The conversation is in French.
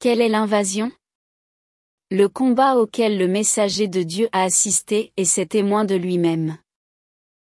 Quelle est l'invasion? Le combat auquel le messager de Dieu a assisté et c'est témoin de lui-même.